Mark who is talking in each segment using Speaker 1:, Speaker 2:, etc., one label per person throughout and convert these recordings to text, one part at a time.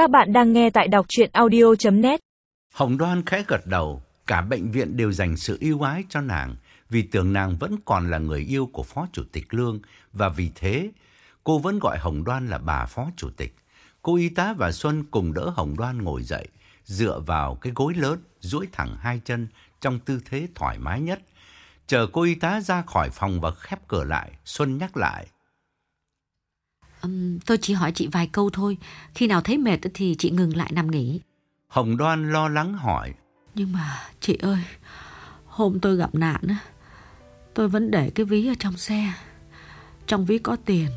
Speaker 1: Các bạn đang nghe tại đọc chuyện audio.net
Speaker 2: Hồng Đoan khẽ gật đầu, cả bệnh viện đều dành sự yêu ái cho nàng vì tưởng nàng vẫn còn là người yêu của Phó Chủ tịch Lương và vì thế cô vẫn gọi Hồng Đoan là bà Phó Chủ tịch. Cô y tá và Xuân cùng đỡ Hồng Đoan ngồi dậy, dựa vào cái gối lớn, duỗi thẳng hai chân trong tư thế thoải mái nhất. Chờ cô y tá ra khỏi phòng và khép cửa lại, Xuân nhắc lại.
Speaker 3: Ừm, tôi chỉ hỏi chị vài câu thôi. Khi nào thấy mệt thì chị ngừng lại nằm nghỉ.
Speaker 2: Hồng Đoan lo lắng hỏi.
Speaker 3: Nhưng mà chị ơi, hôm tôi gặp nạn á, tôi vẫn để cái ví ở trong xe. Trong ví có tiền,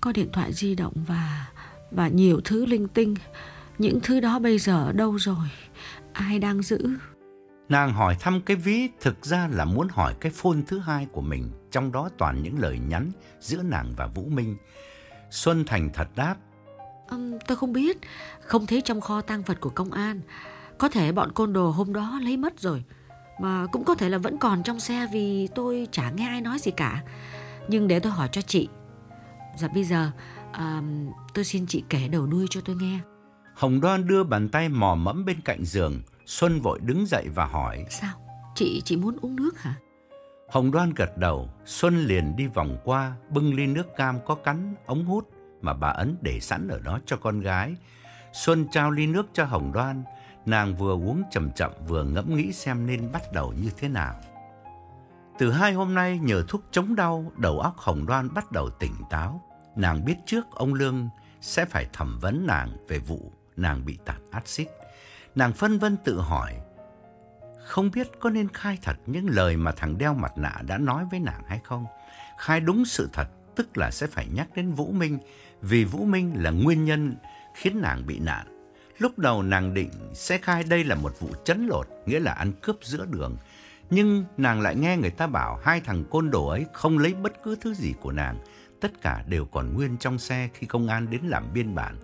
Speaker 3: có điện thoại di động và và nhiều thứ linh tinh. Những thứ đó bây giờ đâu rồi? Ai đang giữ?
Speaker 2: Nàng hỏi thăm cái ví thực ra là muốn hỏi cái phone thứ hai của mình, trong đó toàn những lời nhắn giữa nàng và Vũ Minh. Xuân Thành thật đáp.
Speaker 3: Ừm, tôi không biết, không thấy trong kho tang vật của công an. Có thể bọn côn đồ hôm đó lấy mất rồi. Mà cũng có thể là vẫn còn trong xe vì tôi chả nghe ai nói gì cả. Nhưng để tôi hỏi cho chị. Dạ bây giờ à, tôi xin chị kể đầu đuôi cho tôi nghe.
Speaker 2: Hồng Đoan đưa bàn tay mò mẫm bên cạnh giường. Xuân vội đứng dậy và hỏi.
Speaker 3: Sao? Chị chị muốn uống nước hả?
Speaker 2: Hồng Đoan gật đầu. Xuân liền đi vòng qua, bưng ly nước cam có cắn ống hút mà bà Ấn để sẵn ở đó cho con gái. Xuân trao ly nước cho Hồng Đoan. Nàng vừa uống chậm chậm vừa ngẫm nghĩ xem nên bắt đầu như thế nào. Từ hai hôm nay nhờ thuốc chống đau, đầu óc Hồng Đoan bắt đầu tỉnh táo. Nàng biết trước ông Lương sẽ phải thẩm vấn nàng về vụ nàng bị tạt axit. Nàng phân vân tự hỏi, không biết có nên khai thật những lời mà thằng đeo mặt nạ đã nói với nàng hay không? Khai đúng sự thật, tức là sẽ phải nhắc đến Vũ Minh, vì Vũ Minh là nguyên nhân khiến nàng bị nạn. Lúc đầu nàng định sẽ khai đây là một vụ chấn lột, nghĩa là ăn cướp giữa đường. Nhưng nàng lại nghe người ta bảo hai thằng côn đồ ấy không lấy bất cứ thứ gì của nàng. Tất cả đều còn nguyên trong xe khi công an đến làm biên bản.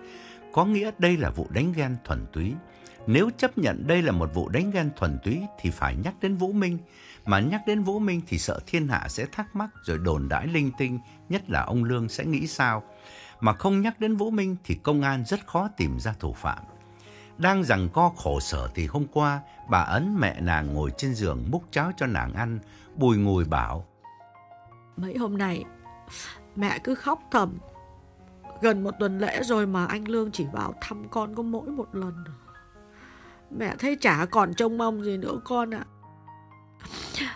Speaker 2: Có nghĩa đây là vụ đánh ghen thuần túy. Nếu chấp nhận đây là một vụ đánh ghen thuần túy thì phải nhắc đến Vũ Minh. Mà nhắc đến Vũ Minh thì sợ thiên hạ sẽ thắc mắc rồi đồn đãi linh tinh, nhất là ông Lương sẽ nghĩ sao. Mà không nhắc đến Vũ Minh thì công an rất khó tìm ra thủ phạm. Đang rằng co khổ sở thì hôm qua, bà Ấn mẹ nàng ngồi trên giường múc cháo cho nàng ăn, bùi ngùi bảo.
Speaker 3: Mấy hôm nay mẹ cứ khóc thầm. Gần một tuần lễ rồi mà anh Lương chỉ vào thăm con có mỗi một lần. Mẹ thấy chả còn trông mong gì nữa con ạ.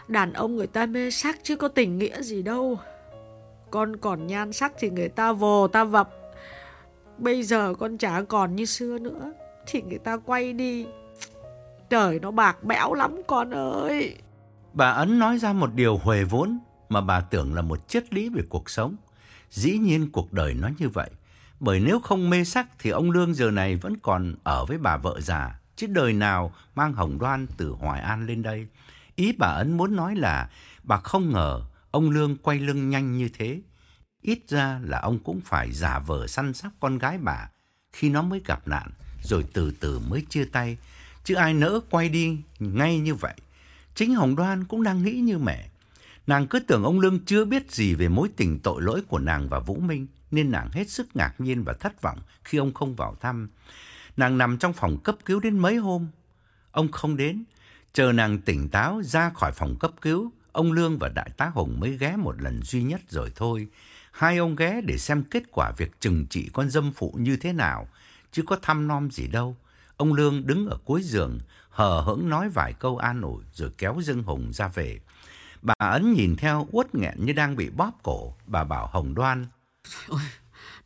Speaker 3: Đàn ông người ta mê sắc chứ có tình nghĩa gì đâu. Con còn nhan sắc thì người ta vồ ta vập. Bây giờ con chả còn như xưa nữa. Thì người ta quay đi. Trời, nó bạc bẽo lắm con ơi.
Speaker 2: Bà Ấn nói ra một điều huề vốn mà bà tưởng là một triết lý về cuộc sống. Dĩ nhiên cuộc đời nó như vậy. Bởi nếu không mê sắc thì ông Lương giờ này vẫn còn ở với bà vợ già. Chứ đời nào mang hồng đoan từ Hoài An lên đây. Ý bà Ấn muốn nói là bà không ngờ ông Lương quay lưng nhanh như thế. Ít ra là ông cũng phải giả vờ săn sóc con gái bà khi nó mới gặp nạn, rồi từ từ mới chia tay. Chứ ai nỡ quay đi ngay như vậy. Chính Hồng Đoan cũng đang nghĩ như mẹ. Nàng cứ tưởng ông Lương chưa biết gì về mối tình tội lỗi của nàng và Vũ Minh, nên nàng hết sức ngạc nhiên và thất vọng khi ông không vào thăm. Nàng nằm trong phòng cấp cứu đến mấy hôm. Ông không đến, chờ nàng tỉnh táo ra khỏi phòng cấp cứu, ông Lương và Đại tá Hùng mới ghé một lần duy nhất rồi thôi. Hai ông ghé để xem kết quả việc trừng trị con dâm phụ như thế nào, chứ có thăm nom gì đâu. Ông Lương đứng ở cuối giường, hờ hững nói vài câu an ủi rồi kéo Dương Hùng ra về. Bà Ấn nhìn theo uất nghẹn như đang bị bóp cổ, bà bảo Hồng Đoan.
Speaker 3: Ôi,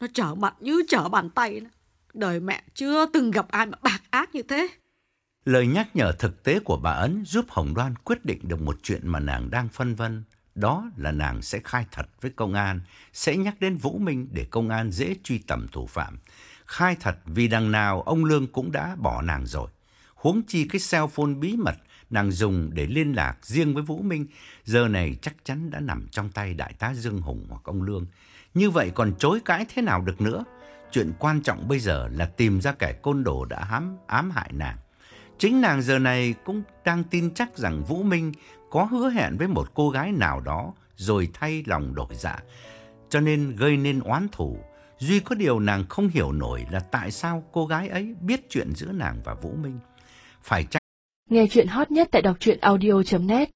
Speaker 3: nó trở mặt như trở bàn tay. Đó. Đời mẹ chưa từng gặp ai mà bạc ác như thế.
Speaker 2: Lời nhắc nhở thực tế của bà Ấn giúp Hồng Đoan quyết định được một chuyện mà nàng đang phân vân. Đó là nàng sẽ khai thật với công an, sẽ nhắc đến Vũ Minh để công an dễ truy tầm thủ phạm. Khai thật vì đằng nào ông Lương cũng đã bỏ nàng rồi. Huống chi cái cell phone bí mật nàng dùng để liên lạc riêng với Vũ Minh, giờ này chắc chắn đã nằm trong tay đại tá Dương Hùng hoặc ông Lương. Như vậy còn chối cãi thế nào được nữa? Chuyện quan trọng bây giờ là tìm ra kẻ côn đồ đã hãm ám hại nàng. Chính nàng giờ này cũng đang tin chắc rằng Vũ Minh có hứa hẹn với một cô gái nào đó rồi thay lòng đổi dạ, cho nên gây nên oán thù. Duy có điều nàng không hiểu nổi là tại sao cô gái ấy biết chuyện giữa nàng và Vũ Minh. Phải chăng
Speaker 4: Nghe chuyện hot nhất tại đọc truyện audio.net